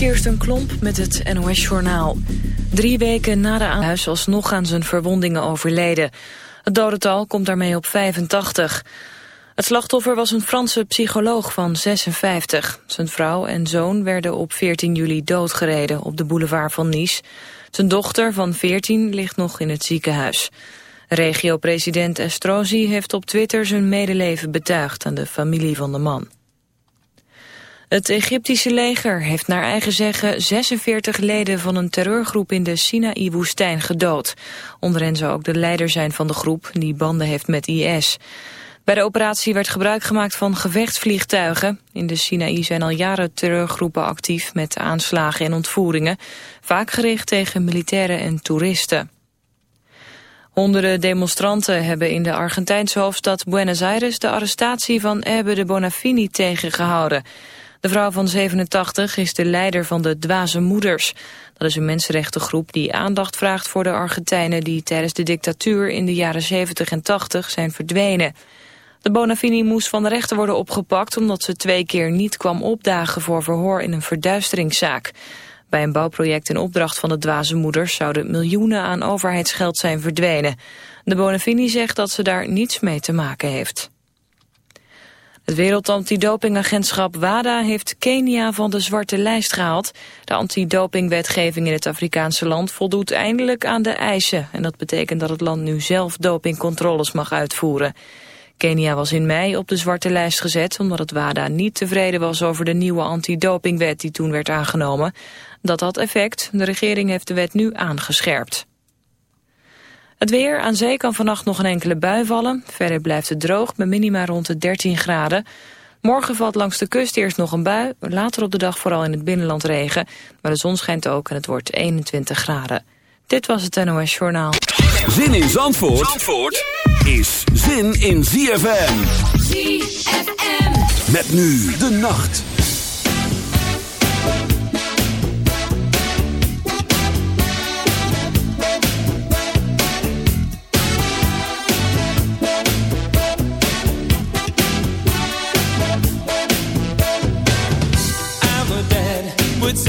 Kirsten Klomp met het NOS-journaal. Drie weken na de aanhuis alsnog aan zijn verwondingen overleden. Het dodental komt daarmee op 85. Het slachtoffer was een Franse psycholoog van 56. Zijn vrouw en zoon werden op 14 juli doodgereden op de boulevard van Nice. Zijn dochter van 14 ligt nog in het ziekenhuis. Regio-president Estrosi heeft op Twitter zijn medeleven betuigd aan de familie van de man. Het Egyptische leger heeft naar eigen zeggen 46 leden van een terreurgroep in de Sinaï-woestijn gedood. Onder hen zou ook de leider zijn van de groep die banden heeft met IS. Bij de operatie werd gebruik gemaakt van gevechtsvliegtuigen. In de Sinaï zijn al jaren terreurgroepen actief met aanslagen en ontvoeringen. Vaak gericht tegen militairen en toeristen. Honderden demonstranten hebben in de Argentijnse hoofdstad Buenos Aires de arrestatie van Ebbe de Bonafini tegengehouden. De vrouw van 87 is de leider van de Dwaze Moeders. Dat is een mensenrechtengroep die aandacht vraagt voor de Argentijnen... die tijdens de dictatuur in de jaren 70 en 80 zijn verdwenen. De Bonafini moest van de rechter worden opgepakt... omdat ze twee keer niet kwam opdagen voor verhoor in een verduisteringszaak. Bij een bouwproject in opdracht van de Dwaze Moeders... zouden miljoenen aan overheidsgeld zijn verdwenen. De Bonafini zegt dat ze daar niets mee te maken heeft. Het Wereldantidopingagentschap WADA heeft Kenia van de zwarte lijst gehaald. De antidopingwetgeving in het Afrikaanse land voldoet eindelijk aan de eisen. En dat betekent dat het land nu zelf dopingcontroles mag uitvoeren. Kenia was in mei op de zwarte lijst gezet omdat het WADA niet tevreden was over de nieuwe antidopingwet die toen werd aangenomen. Dat had effect. De regering heeft de wet nu aangescherpt. Het weer, aan zee kan vannacht nog een enkele bui vallen. Verder blijft het droog, met minima rond de 13 graden. Morgen valt langs de kust eerst nog een bui. Later op de dag vooral in het binnenland regen. Maar de zon schijnt ook en het wordt 21 graden. Dit was het NOS Journaal. Zin in Zandvoort, Zandvoort is zin in ZFM. ZFM. Met nu de nacht.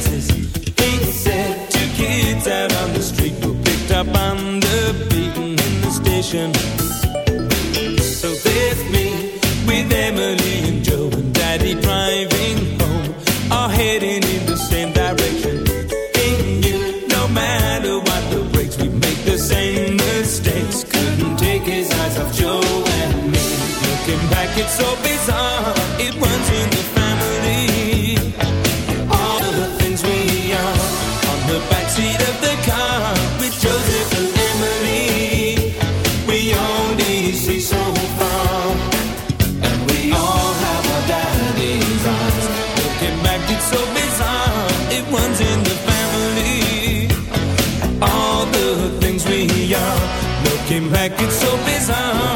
circumstances. He said two kids out on the street were picked up on the beaten in the station. So there's me with Emily and Joe and Daddy driving home, all heading in the same direction. He knew no matter what the breaks, we make the same mistakes. Couldn't take his eyes off Joe and me. Looking back, it's so bizarre. Back, it's so bizarre.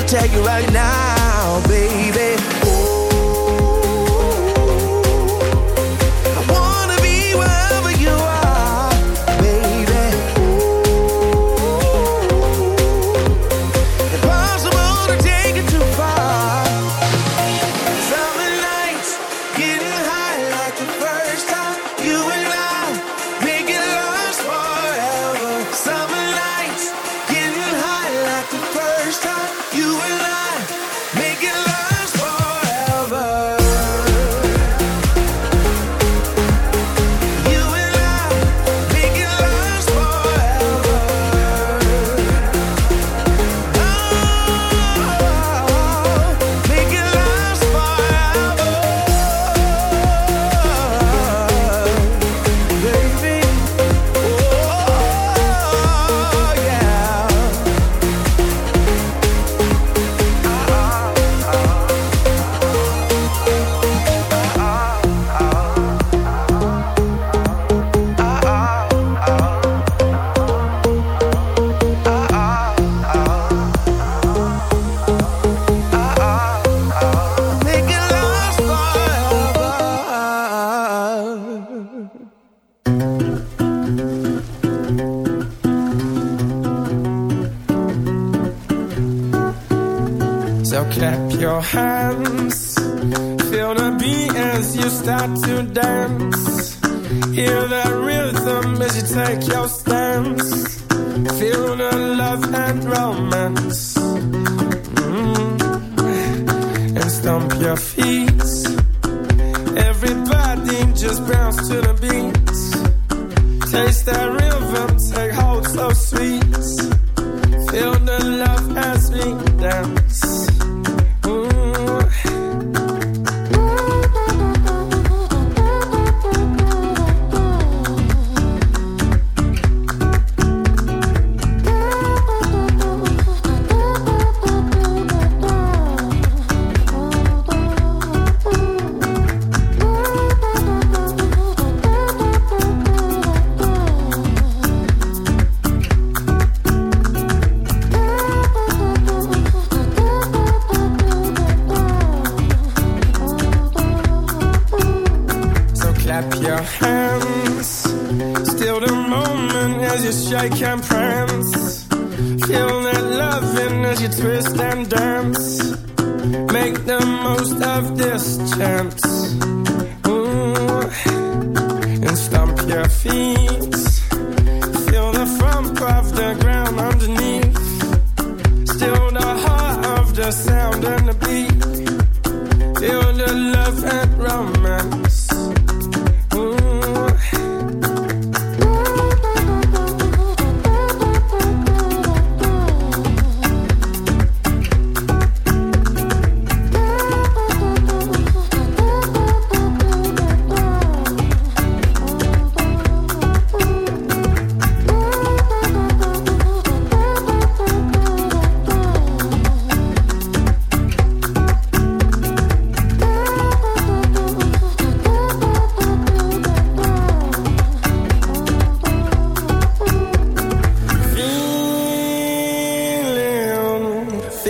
to tell you right now, baby. Bounce to the beat. Taste that rhythm, take hold so sweet. Feel the love as